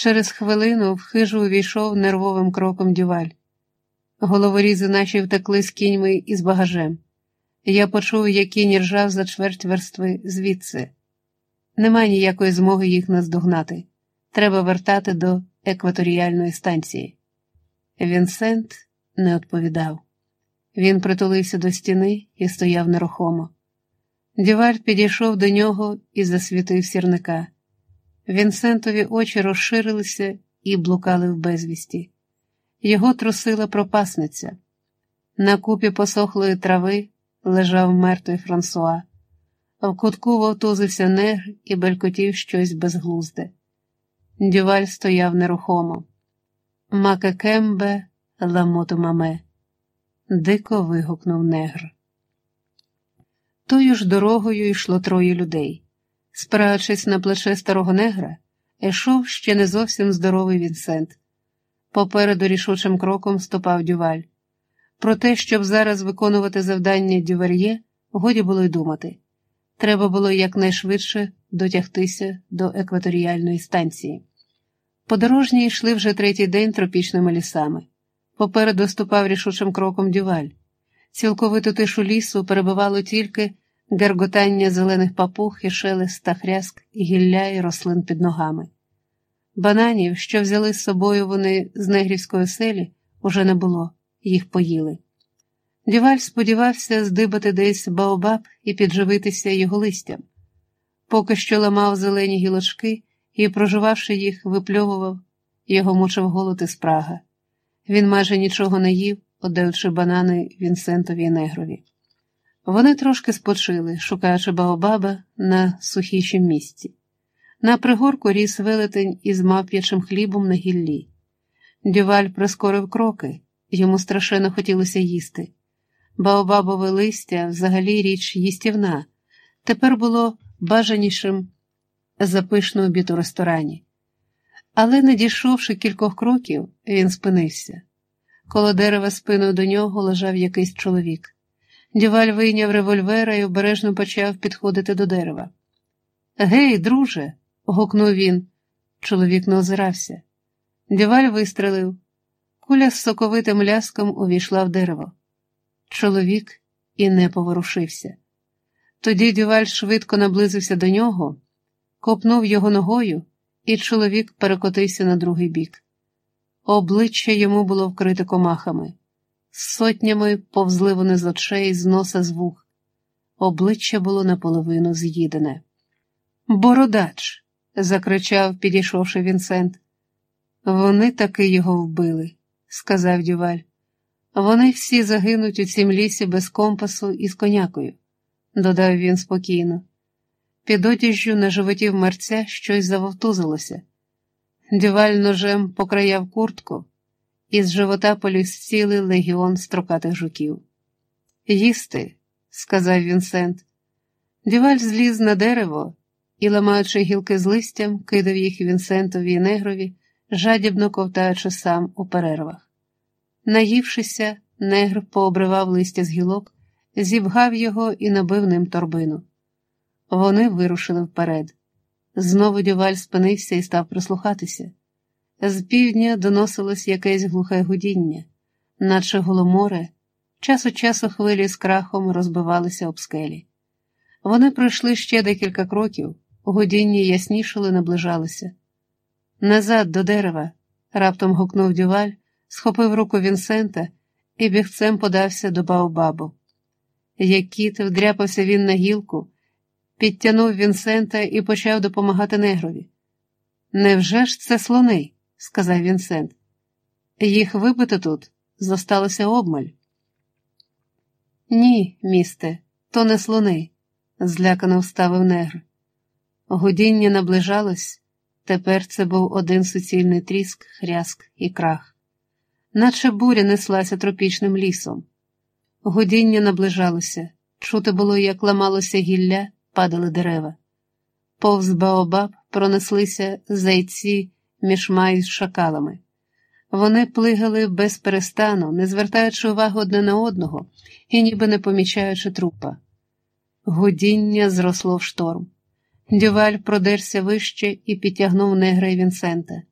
Через хвилину в хижу увійшов нервовим кроком дюваль. Головорізи наші втекли з кіньми і з багажем. Я почув, як кінь ржав за чверть верстви звідси. Нема ніякої змоги їх наздогнати. Треба вертати до екваторіальної станції. Вінсент не відповідав. Він притулився до стіни і стояв нерухомо. Діваль підійшов до нього і засвітив сірника. Вінсентові очі розширилися і блукали в безвісті. Його трусила пропасниця. На купі посохлої трави лежав мертвий Франсуа. В кутку вовтузився негр і белькотів щось безглузде. Дюваль стояв нерухомо. Макекембе ламоту маме, дико вигукнув негр. Тою ж дорогою йшло троє людей. Спираючись на плече старого негра, йшов ще не зовсім здоровий Вінсент. Попереду рішучим кроком ступав дюваль. Про те, щоб зараз виконувати завдання дювар'є, годі було й думати. Треба було якнайшвидше дотягтися до екваторіальної станції. Подорожні йшли вже третій день тропічними лісами. Попереду ступав рішучим кроком дюваль. Цілковиту тишу лісу перебивало тільки герготання зелених папух і шелест та хряск гілля і рослин під ногами. Бананів, що взяли з собою вони з негрівської селі, уже не було, їх поїли. Дюваль сподівався здибати десь баобаб і підживитися його листям. Поки що ламав зелені гілочки і, проживавши їх, випльовував, його мучив голод і спрага. Він майже нічого не їв, отдаючи банани Вінсентові і негрові. Вони трошки спочили, шукаючи Баобаба на сухішім місці. На пригорку ріс велетень із мавп'ячим хлібом на гіллі. Дюваль прискорив кроки, йому страшенно хотілося їсти. Баобабове листя взагалі річ їстівна, тепер було бажанішим за пишну обід ресторані. Але, не дійшовши кількох кроків, він спинився. Коло дерева спиною до нього лежав якийсь чоловік. Дюваль вийняв револьвера і обережно почав підходити до дерева. Гей, друже. гукнув він. Чоловік не озирався. Дюваль вистрелив. Куля з соковитим ляском увійшла в дерево. Чоловік і не поворушився. Тоді Дюваль швидко наблизився до нього, копнув його ногою, і чоловік перекотився на другий бік. Обличчя йому було вкрите комахами. Сотнями повзли вони з очей, з носа з вух. Обличчя було наполовину з'їдене. Бородач. закричав, підійшовши Вінсент. Вони таки його вбили, сказав Дюваль. Вони всі загинуть у цім лісі без компасу і з конякою, додав він спокійно. Під одіжжю на животі мерця щось завовтузилося. Дюваль ножем покраяв куртку, і з живота поліз цілий легіон строкатих жуків. Їсти, сказав Вінсент. Дюваль зліз на дерево і, ламаючи гілки з листям, кидав їх Вінсентові і негрові, жадібно ковтаючи сам у перервах. Наївшися, негр пообривав листя з гілок, зібгав його і набив ним торбину. Вони вирушили вперед. Знову дюваль спинився і став прислухатися. З півдня доносилось якесь глухе гудіння, наче голоморе, час у часу хвилі з крахом розбивалися об скелі. Вони пройшли ще декілька кроків, гудіння яснішили, наближалося. Назад до дерева, раптом гукнув дюваль, схопив руку Вінсента і бігцем подався до Баобабу. Як кіт вдряпався він на гілку, підтягнув Вінсента і почав допомагати негрові. Невже ж це слони? Сказав Вінсент. Їх вибито тут, зосталося обмаль. Ні, місте, то не слони, злякано вставив негр. Гудіння наближалось, тепер це був один суцільний тріск, хряск і крах, наче буря неслася тропічним лісом. Гудіння наближалося, чути було, як ламалося гілля, падали дерева. Повз Баобаб пронеслися зайці між з шакалами. Вони плигали без перестану, не звертаючи увагу одне на одного і ніби не помічаючи трупа. Гудіння зросло в шторм. Дюваль продерся вище і підтягнув негра і Вінсента.